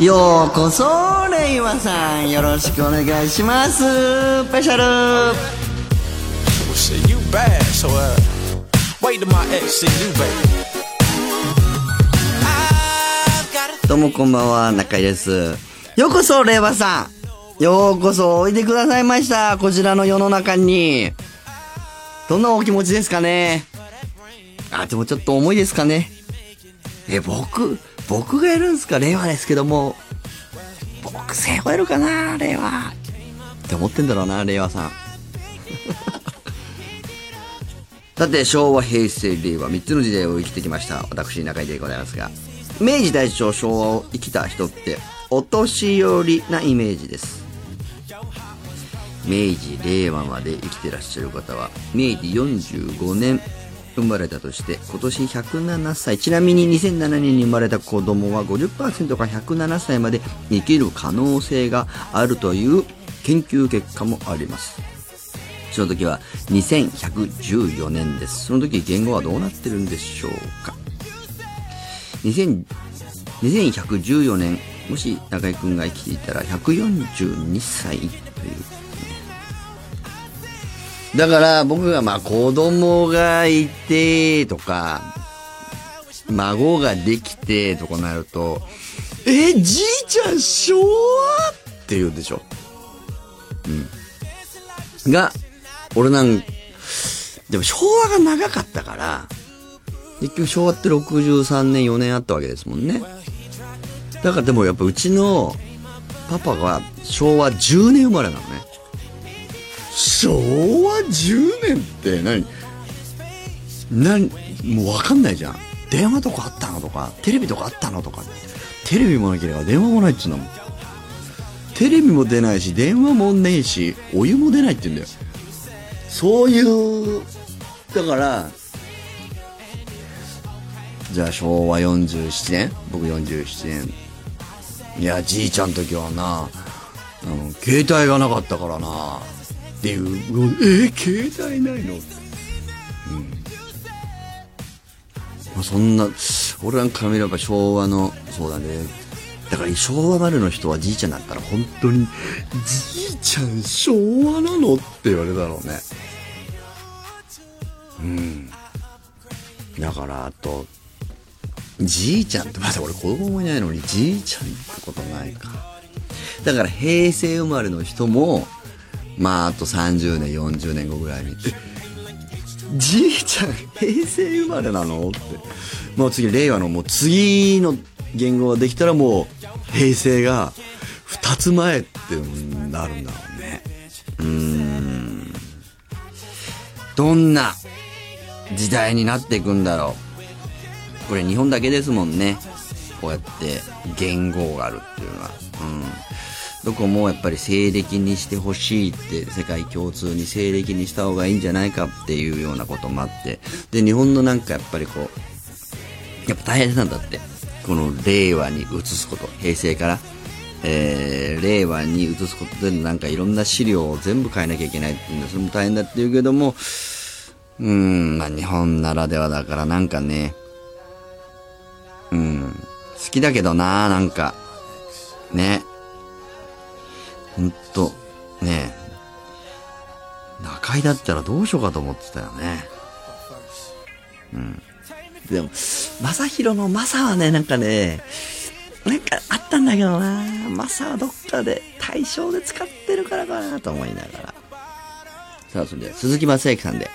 ようこそ令和さんよろしくお願いします、どうもこんばんは中居です。ようこそ令和さん。ようこそおいでくださいました。こちらの世の中に。どんなお気持ちですかね？あでもちょっと重いですかね？え僕僕がやるんですか？令和ですけども。僕背負えるかな？令和。って思ってんだろうな令和さん。さて、昭和、平成、令和、3つの時代を生きてきました。私、中井でございますが。明治大正昭和を生きた人って、お年寄りなイメージです。明治、令和まで生きてらっしゃる方は、明治45年生まれたとして、今年107歳。ちなみに2007年に生まれた子供は50%が107歳まで生きる可能性があるという研究結果もあります。その時は2114年です。その時言語はどうなってるんでしょうか。2000 2114年、もし中井くんが生きていたら142歳という。だから僕がまあ子供がいてとか、孫ができてとかなると、え、じいちゃん昭和って言うんでしょ。うんが、俺なん、でも昭和が長かったから、結局昭和って63年4年あったわけですもんね。だからでもやっぱうちのパパが昭和10年生まれなのね。昭和10年って何？何もうわかんないじゃん。電話とかあったのとか、テレビとかあったのとか。テレビもなければ電話もないっつうんだもん。テレビも出ないし、電話もねえし、お湯も出ないって言うんだよ。そういう、だから、じゃあ昭和47年？僕47年。いや、じいちゃんの時はな、あの、携帯がなかったからな、っていう、え携帯ないの？うん。まあ、そんな、俺なんか見れば昭和の、そうだね。だから昭和までの人はじいちゃんだったら本当に、じいちゃん昭和なの？って言われたろうね。うん。だから、あと、じいちゃんって、まだ俺子供もいないのに、じいちゃんってことないか。だから平成生まれの人も、まああと30年、40年後ぐらいに、じいちゃん平成生まれなのって。もう次、令和のもう次の言語ができたらもう、平成が2つ前ってなるんだろうね。うん。どんな時代になっていくんだろう。これ日本だけですもんね。こうやって言語があるっていうのは。うん。どこもやっぱり西暦にしてほしいって世界共通に西暦にした方がいいんじゃないかっていうようなこともあって。で、日本のなんかやっぱりこう、やっぱ大変なんだって。この令和に移すこと。平成から。えー、令和に移すことでなんかいろんな資料を全部変えなきゃいけないっていうんで、それも大変だって言うけども、うん、まあ日本ならではだからなんかね、うん、好きだけどな、なんか、ね。ほんと、ね中井だったらどうしようかと思ってたよね。うん。でも、正宏の正はね、なんかね、なんかあったんだけどな、正はどっかで対象で使ってるからかなと思いながら。さあ、それでは鈴木正幸さんで。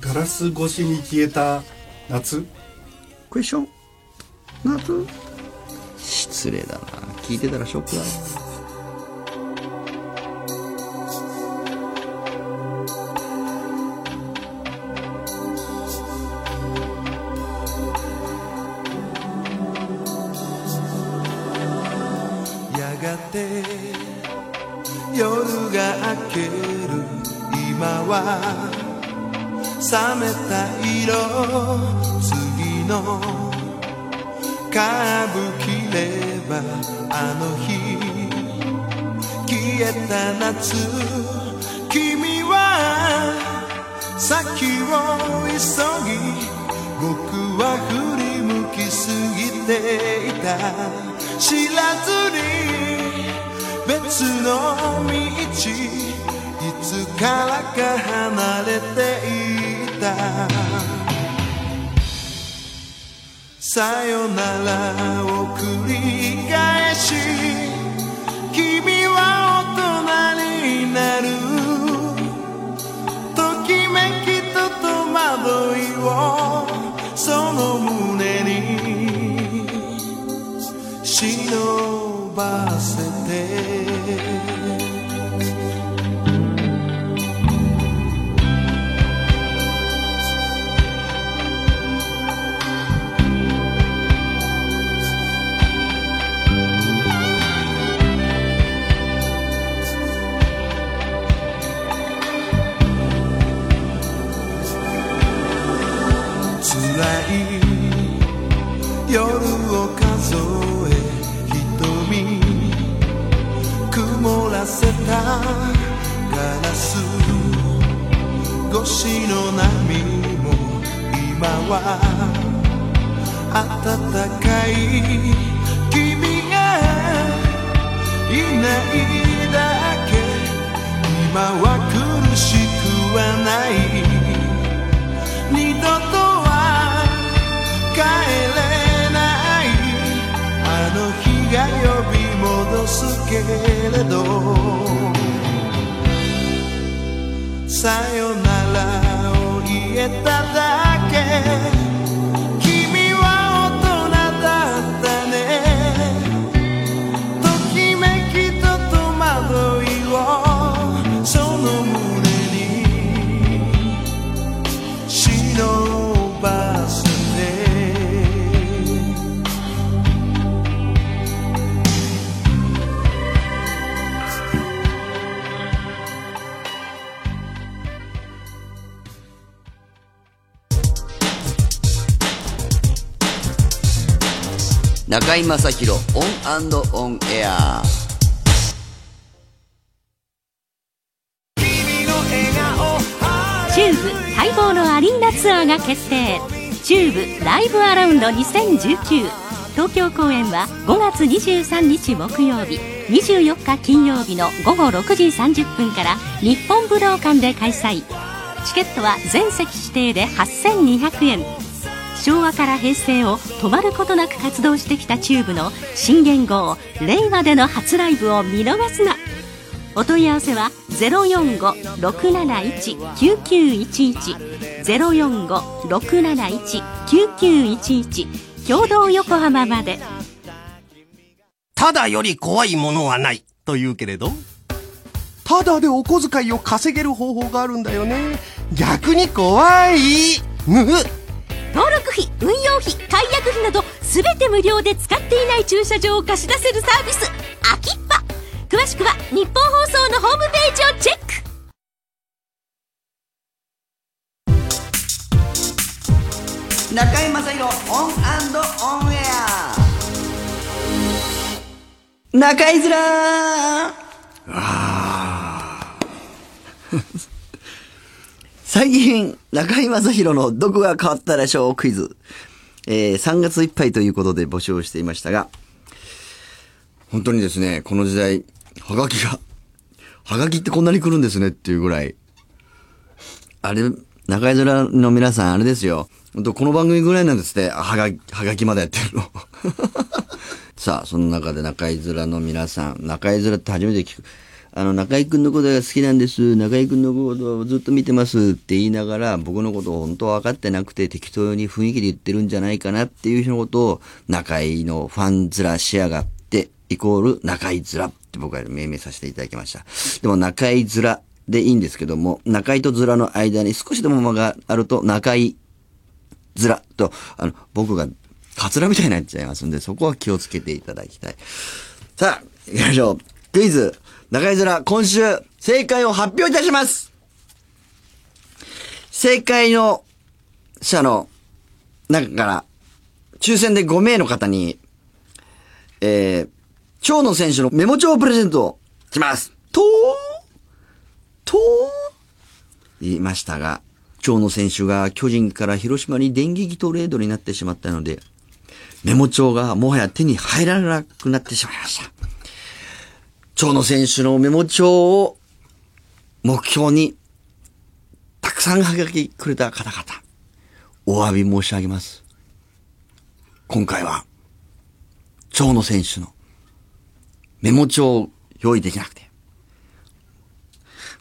ガラス越しに消えた夏？クエスチョン夏？失礼だな。聞いてたらショックだな。やがて夜が明ける今は冷めた次の歌舞伎ればあの日消えた夏君は先を急ぎ僕は振り向きすぎていた。知らずに別の道いつからか離れていた。さよならを繰り返し君は大人になる。ときめきと戸惑いをその胸に忍ばせて。夜を数え瞳曇らせたガラス越しの波も今は暖かい君がいないだけ。今は苦しくはない。二度とは帰れないの日が呼び戻すけれどさよならを言えただけ。中居正広オンオンエア。チューブ待望のアリーナツアーが決定。 TUBE LIVE AROUND 2019東京公演は5月23日木曜日。24日金曜日の午後6時30分から日本武道館で開催。チケットは全席指定で8200円。昭和から平成を止まることなく活動してきたチューブの新元号令和での初ライブを見逃すな。お問い合わせは045-671-9911 045-671-9911共同横浜まで。ただより怖いものはないと言うけれど、ただでお小遣いを稼げる方法があるんだよね。逆に怖い。む登録費運用費解約費など全て無料で使っていない駐車場を貸し出せるサービスアキッパ。詳しくはニッポン放送のホームページをチェック。中居正広オンオンエア。中居面 最近、中居正広のどこが変わったでしょう？クイズ。えー3月いっぱいということで募集をしていましたが、本当にですね、この時代、はがきが、はがきってこんなに来るんですねっていうぐらい、あれ、中居面の皆さん、あれですよ。本当この番組ぐらいなんですって、はが、はがきまでやってるの。さあ、その中で中居面の皆さん、中居面って初めて聞く。あの、中居くんのことが好きなんです。中居くんのことをずっと見てますって言いながら、僕のことを本当は分かってなくて適当に雰囲気で言ってるんじゃないかなっていう人のことを、中居のファン面しやがって、イコール中居面って僕は命名させていただきました。でも中居面でいいんですけども、中居と面の間に少しでも間があると中居ずらと、あの、僕が、カツラみたいになっちゃいますんで、そこは気をつけていただきたい。さあ、行きましょう。クイズ、中井面、今週、正解を発表いたします正解の者の中から、抽選で5名の方に、えー、蝶野選手のメモ帳プレゼントします。とーとー言いましたが、蝶野選手が巨人から広島に電撃トレードになってしまったので、メモ帳がもはや手に入らなくなってしまいました。蝶野選手のメモ帳を目標に、たくさんはがきくれた方々、お詫び申し上げます。今回は、蝶野選手のメモ帳を用意できなくて、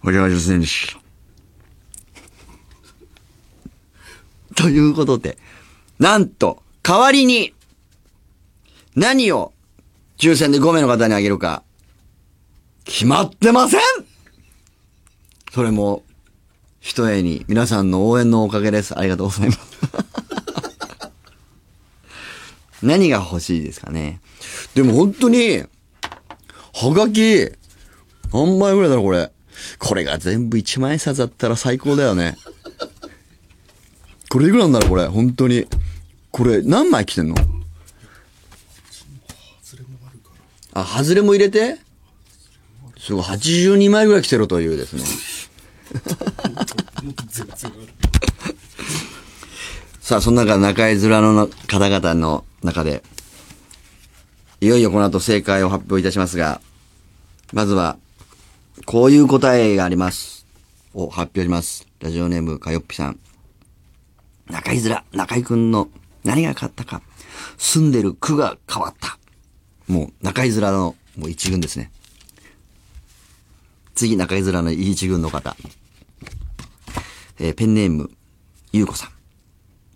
お邪魔しませんでした。ということで、なんと、代わりに、何を抽選で5名の方にあげるか、決まってませんそれも、ひとえに皆さんの応援のおかげです。ありがとうございます。何が欲しいですかね？でも本当に、はがき、何枚ぐらいだろう、これ？これが全部1万円札だったら最高だよね。これいくらなんだろう、これ？本当に。これ、何枚来てんの？あ、外れも入れて？すごい、82枚ぐらい来てるというですね。さあ、その中、中井面の方々の中で、いよいよこの後正解を発表いたしますが、まずは、こういう答えがあります。を発表します。ラジオネーム、かよっぴさん。中井面、中井くんの何が変わったか。住んでる区が変わった。もう、中井面の、もう一軍ですね。次、中井面の一軍の方。えーペンネーム、ゆうこさん。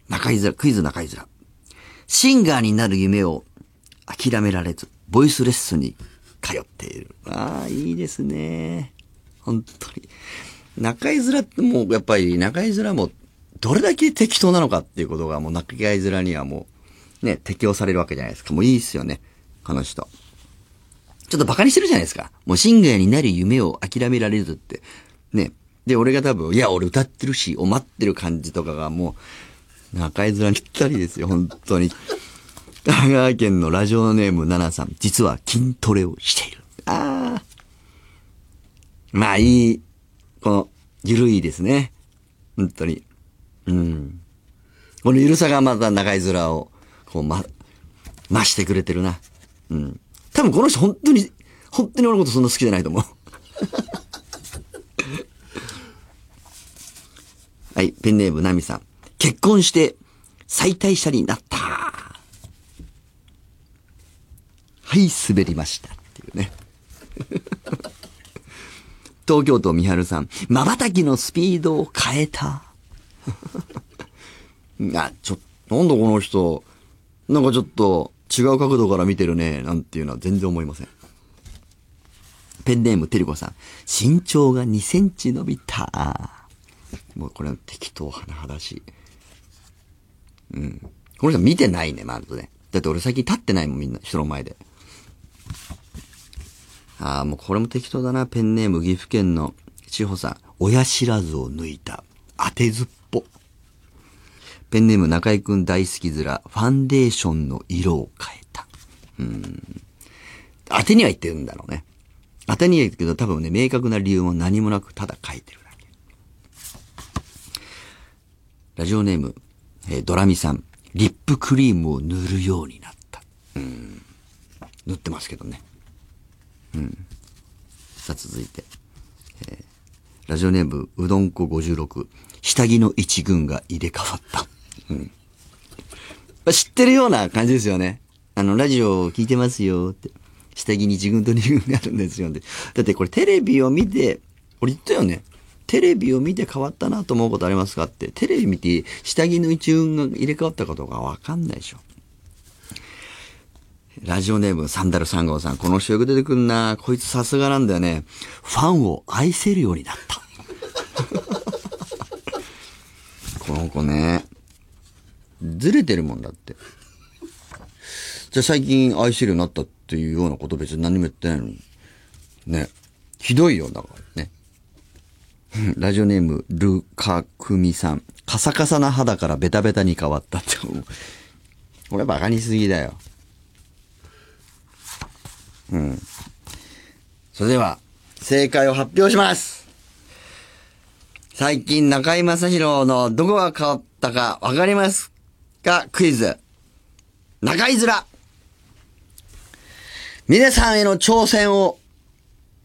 中井面、クイズ中井面。シンガーになる夢を諦められず、ボイスレッスンに通っている。ああ、いいですね。本当に。中井面ってもう、やっぱり中井面も、どれだけ適当なのかっていうことがもう中井面にはもう、ね、適用されるわけじゃないですか。もういいっすよね。この人。ちょっとバカにしてるじゃないですか。もうシンガーになる夢を諦められずって。ね。で、俺が多分、いや、俺歌ってるし、を待ってる感じとかがもう、中井面にぴったりですよ、本当に。香川県のラジオネーム7さん、実は筋トレをしている。ああ。まあいい、この、ゆるいですね。本当に。うん。このゆるさがまた中井面を、こう、ま、増してくれてるな。うん。多分この人本当に、本当に俺のことそんな好きじゃないと思う。はい、ペンネームナミさん。結婚して再退者になった。はい、滑りました。っていうね。東京都みはるさん。瞬きのスピードを変えた。あ、ちょ、なんだこの人、なんかちょっと違う角度から見てるね、なんていうのは全然思いません。ペンネームてりこさん。身長が2センチ伸びた。もうこれは適当甚だしい。うん。この人見てないね、まずね。だって俺最近立ってないもん、みんな、人の前で。ああ、もうこれも適当だな。ペンネーム岐阜県の千穂さん。親知らずを抜いた。当てずっ。ペンネーム中井くん大好き面。ファンデーションの色を変えた。うん。当てには言ってるんだろうね。当てには言ってるけど、多分ね、明確な理由も何もなく、ただ書いてるだけ。ラジオネーム、えードラミさん。リップクリームを塗るようになった。うん。塗ってますけどね。うんさあ続いて、えーラジオネームうどんこ56下着の一軍が入れ替わった、うん知ってるような感じですよねあのラジオを聞いてますよって下着に一軍と二軍があるんですよってだってこれテレビを見て俺言ったよねテレビを見て変わったなと思うことありますかってテレビ見て下着の一軍が入れ替わったかどうかわかんないでしょラジオネームサンダル3号さん。この人よく出てくんな。こいつさすがなんだよね。ファンを愛せるようになった。この子ね。ずれてるもんだって。じゃあ最近愛せるようになったっていうようなこと別に何も言ってないのに。ね。ひどいよ、だからね。ラジオネーム、ルカクミさん。カサカサな肌からベタベタに変わったって思う。これバカにすぎだよ。うん。それでは、正解を発表します最近中居正広のどこが変わったかわかりますかクイズ。中居面皆さんへの挑戦を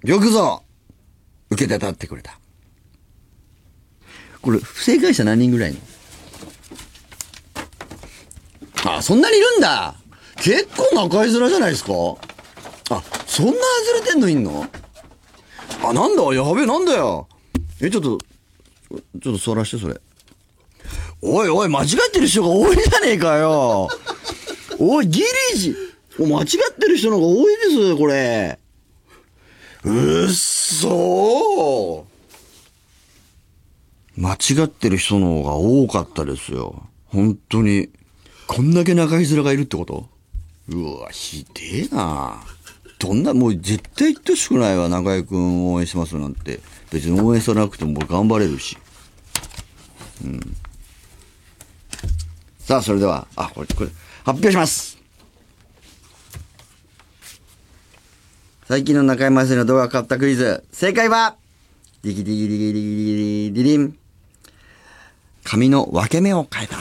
よくぞ受けて立ってくれた。これ、不正解者何人ぐらいの？あ、そんなにいるんだ。結構中居面じゃないですか。あ、そんな外れてんのいんの？あ、なんだ？やべえ、なんだよ。え、ちょっと、ちょっと座らして、それ。おいおい、間違ってる人が多いじゃねえかよ おい、ギリジお間違ってる人の方が多いです、これ。うっそ間違ってる人の方が多かったですよ。本当に。こんだけ中居面がいるってこと？うわ、ひでえなどんな、もう絶対言ってほしくないわ、中居くん応援しますなんて。別に応援さなくても頑張れるし。うん。さあ、それでは、あ、これ、これ、発表します最近の中居正広の動画が変わったクイズ。正解は、ディギディギディギディギディギディリン。髪の分け目を変えた。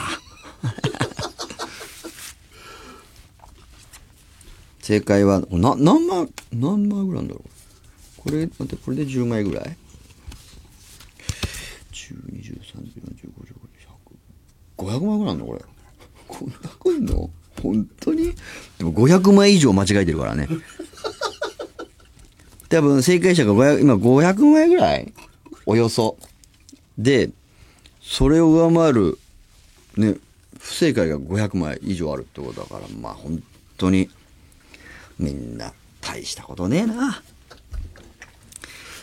正解は、な、何枚、何枚ぐらいなんだろうこれ、待って、これで10枚ぐらい ?10、20、30、40、50、100。500枚ぐらいなんだ、これ。こんなこいんの本当に？でも500枚以上間違えてるからね。多分正解者が500、今500枚ぐらい？およそ。で、それを上回る、ね、不正解が500枚以上あるってことだから、まあ本当に、みんな大したことねえな。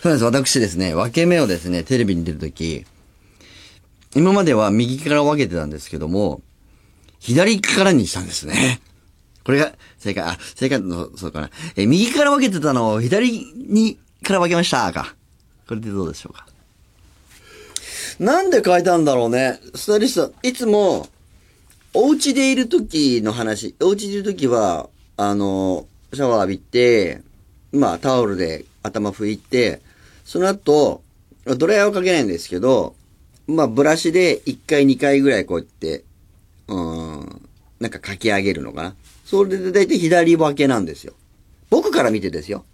そうです。私ですね、分け目をですね、テレビに出るとき、今までは右から分けてたんですけども、左からにしたんですね。これが正解、あ、正解の、そうかな。え、右から分けてたのを左にから分けましたか。これでどうでしょうか。なんで変えたんだろうね。スタイリスト、いつも、お家でいる時の話、お家でいる時は、あの、シャワー浴びて、まあタオルで頭拭いて、その後、ドライヤーをかけないんですけど、まあブラシで1回2回ぐらいこうやって、うん、なんかかき上げるのかな？それで大体左分けなんですよ。僕から見てですよ。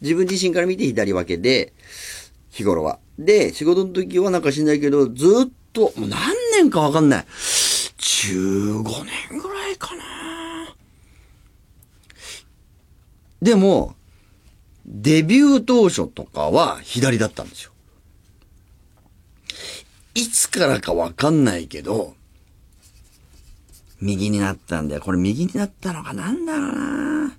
自分自身から見て左分けで、日頃は。で、仕事の時はなんかしないけど、ずっと、もう何年かわかんない。15年ぐらいかな。でも、デビュー当初とかは左だったんですよ。いつからかわかんないけど、右になったんだよ。これ右になったのかなんだろうな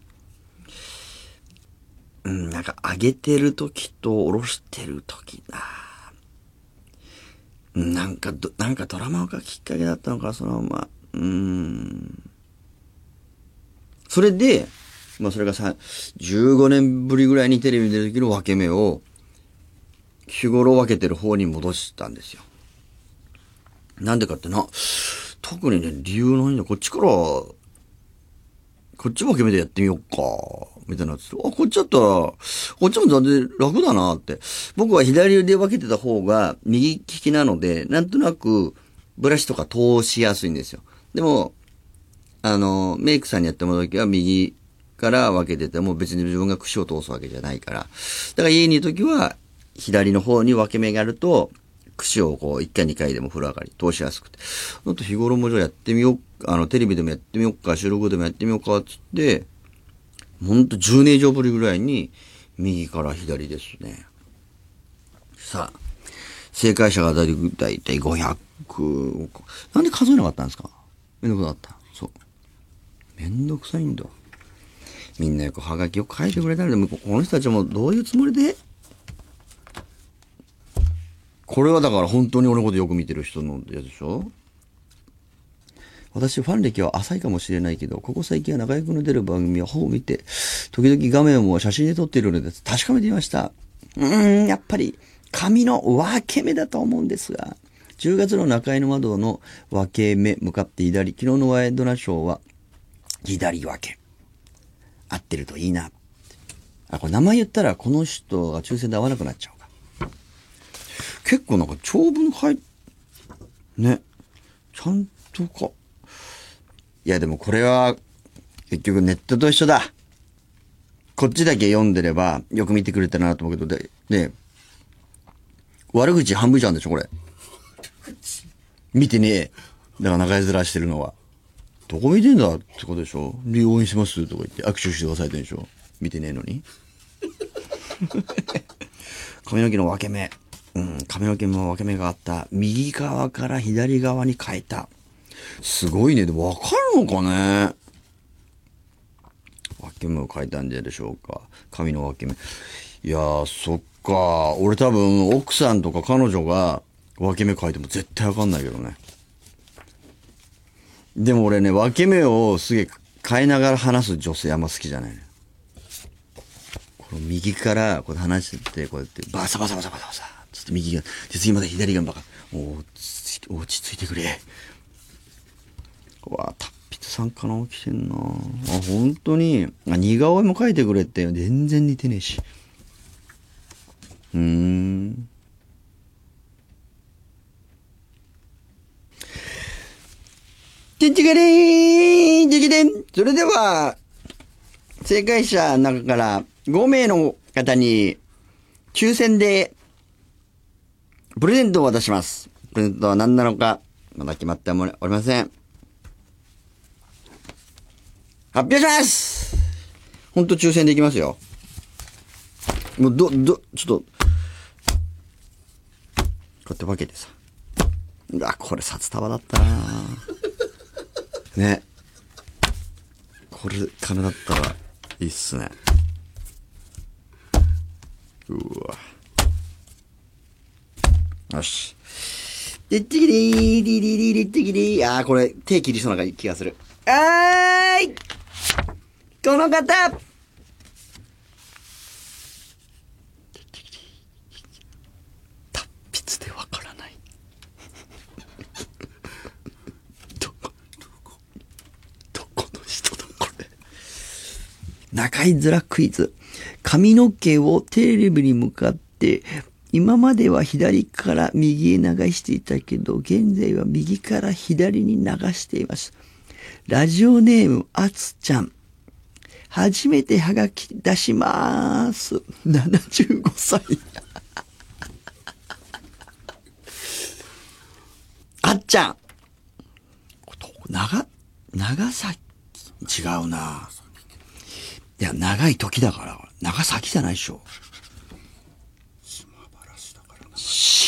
うん、なんか上げてる時と下ろしてる時だ。なんかど、なんかドラマがきっかけだったのか、そのまま。うん。それで、まあそれがさ、15年ぶりぐらいにテレビに出る時の分け目を、日頃分けてる方に戻したんですよ。なんでかってな、特にね、理由ないんだ。こっちから、こっち分け目でやってみようか、みたいなやつ。あ、こっちだったら、こっちも全然楽だなって。僕は左腕分けてた方が右利きなので、なんとなくブラシとか通しやすいんですよ。でも、あの、メイクさんにやってもらうときは右から分けてても別に自分が串を通すわけじゃないから。だから家にいるときは左の方に分け目があると、串をこう1回2回でも風呂上がり通しやすくて。あと日頃もじゃあやってみよう、あのテレビでもやってみようか、収録でもやってみようか、つって、ほんと10年以上ぶりぐらいに右から左ですね。さあ、正解者がだいたい500、なんで数えなかったんですか？めんどくさかった。そう。めんどくさいんだ。みんなよくハガキを書いてくれたので、この人たちもどういうつもりで？これはだから本当に俺のことよく見てる人のやつでしょ？私ファン歴は浅いかもしれないけど、ここ最近は中居君の出る番組をほぼ見て、時々画面を写真で撮っているので確かめてみました。うーん、やっぱり髪の分け目だと思うんですが、10月の中居の窓の分け目向かって左、昨日のワイドナショーは左分け。合ってるといいな。あ、これ名前言ったらこの人が抽選で合わなくなっちゃう。結構なんか長文書い、ね。ちゃんとか。いやでもこれは、結局ネットと一緒だ。こっちだけ読んでれば、よく見てくれたなと思うけど、で、で、悪口半分以上あるんでしょ、これ。見てねえ。だから中居面してるのは。どこ見てんだってことでしょで、応援しますとか言って握手してくださいってんでしょ見てねえのに。髪の毛の分け目。うん、髪の毛も分け目があった。右側から左側に変えた。すごいね。でも分かるのかね？分け目を変えたんじゃでしょうか。髪の分け目。いやー、そっか。俺多分、奥さんとか彼女が分け目変えても絶対分かんないけどね。でも俺ね、分け目をすげえ変えながら話す女性あんま好きじゃないのよこの右からこう話してて、こうやってバサバサバサバサバサ。右が、で次まで左がバカ。もう、つ落ち着いてくれ。うわ達筆さんかな来てんなあ、本当に。あ、似顔絵も描いてくれって。全然似てねえし。うーん。てんちがれーんじきでんそれでは、正解者の中から5名の方に、抽選で、プレゼントを渡します。プレゼントは何なのか、まだ決まっておりません。発表しますほんと抽選でいきますよ。もう、ど、ど、ちょっと、こうやって分けてさ。うわ、これ札束だったなね。これ、金だったら、いいっすね。うわ。よし。でっちぎりー、りりりりっちぎりー。あー、これ、手切りそうな気がする。あーいこの方達筆でわからない。どこ、どこ、どこの人だ、これ。中居面クイズ。髪の毛をテレビに向かって、今までは左から右へ流していたけど、現在は右から左に流しています。ラジオネーム、あつちゃん。初めてハガキ出しまーす。75歳。あっちゃん。長、長崎、違うな。いや、長い時だから、長崎じゃないでしょ。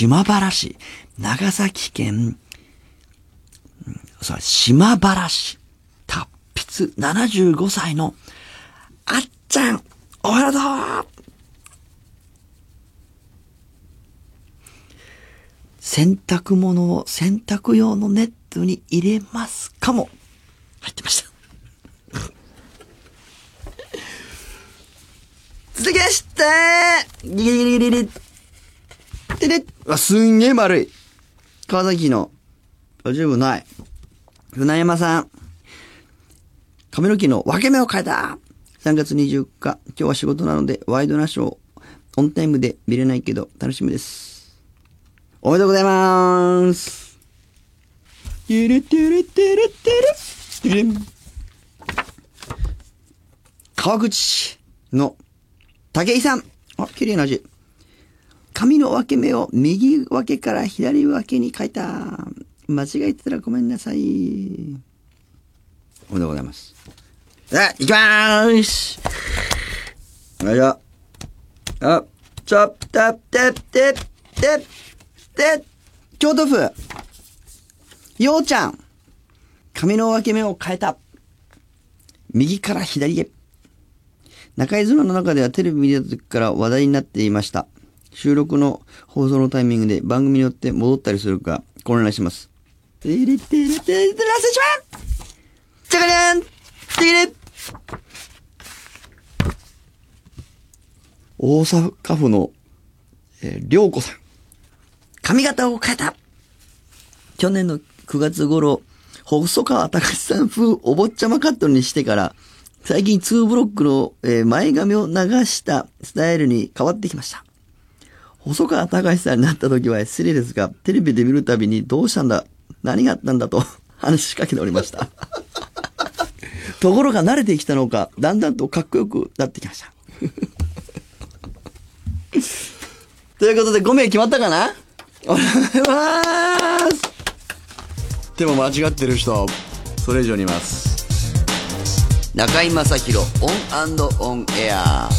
島原市。長崎県、そう、島原市。達筆75歳の、あっちゃん、おめでとう洗濯物を洗濯用のネットに入れますかも。入ってました。続きまして、ギリギリギリギリ。でで、わ、すんげえ丸い。川崎の、あ十分ない。船山さん。髪の毛の分け目を変えた !3 月24日、今日は仕事なので、ワイドナショー、オンタイムで見れないけど、楽しみです。おめでとうございまーす。てれてれてれてれ。てれん川口の武井さん。あ、綺麗な字。髪の分け目を右分けから左分けに変えた。間違えてたらごめんなさい。おめでとうございます。さあ、行きまーす。よいしょ。あ、ちょっと、てて、て、て、京都府、ようちゃん。髪の分け目を変えた。右から左へ。中居妻の中ではテレビ見た時から話題になっていました。収録の放送のタイミングで番組によって戻ったりするか混乱します。てれてれてれてれラスシマじゃがりゃんてれ大阪府の、えー、りょうこさん。髪型を変えた去年の9月頃、細川隆さん風お坊ちゃまカットにしてから、最近2ブロックの、えー前髪を流したスタイルに変わってきました。細川隆さんになった時は失礼ですが、テレビで見るたびにどうしたんだ何があったんだと話しかけておりました。ところが慣れてきたのか、だんだんとかっこよくなってきました。ということで5名決まったかな？おはようございますでも間違ってる人、それ以上にいます。中井正広オンオンエア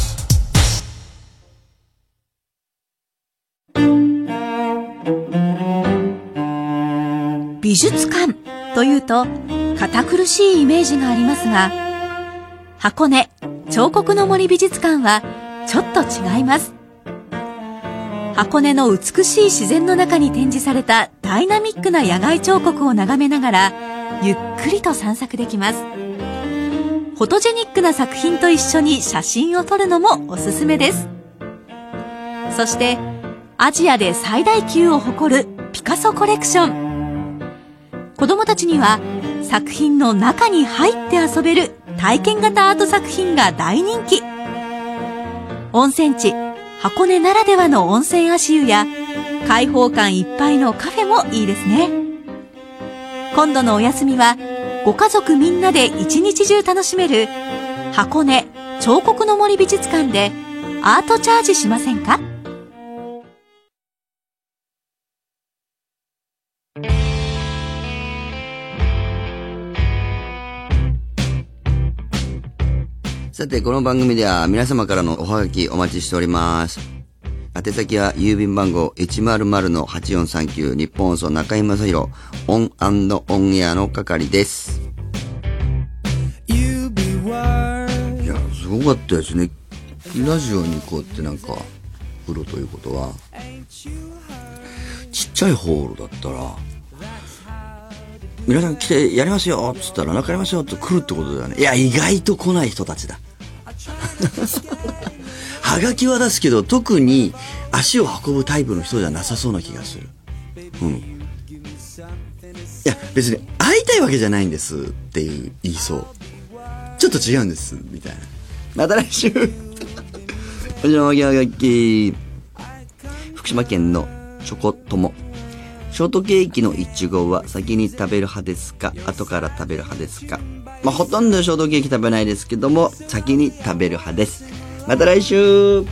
美術館というと堅苦しいイメージがありますが箱根彫刻の森美術館はちょっと違います。箱根の美しい自然の中に展示されたダイナミックな野外彫刻を眺めながらゆっくりと散策できます。フォトジェニックな作品と一緒に写真を撮るのもおすすめです。そしてアジアで最大級を誇るピカソコレクション。子供たちには作品の中に入って遊べる体験型アート作品が大人気。温泉地箱根ならではの温泉足湯や開放感いっぱいのカフェもいいですね。今度のお休みはご家族みんなで一日中楽しめる箱根彫刻の森美術館でアートチャージしませんか？さて、この番組では皆様からのおはがきお待ちしております。宛先は郵便番号100-8439ニッポン放送中居正広 ON & ON AIR の係です。いや、すごかったですね。ラジオにこうやってなんか、来るということは、ちっちゃいホールだったら、皆さん来てやりますよっつったら、中やりますよって来るってことだよね。いや、意外と来ない人たちだ。はがきは出すけど、特に足を運ぶタイプの人じゃなさそうな気がする。うん。いや、別に会いたいわけじゃないんですっていう言いそう。ちょっと違うんです、みたいな。また来週 おじゃまぎはがき。福島県のチョコ友。ショートケーキのイチゴは先に食べる派ですか？後から食べる派ですか？まあ、ほとんどショートケーキ食べないですけども、先に食べる派です。また来週。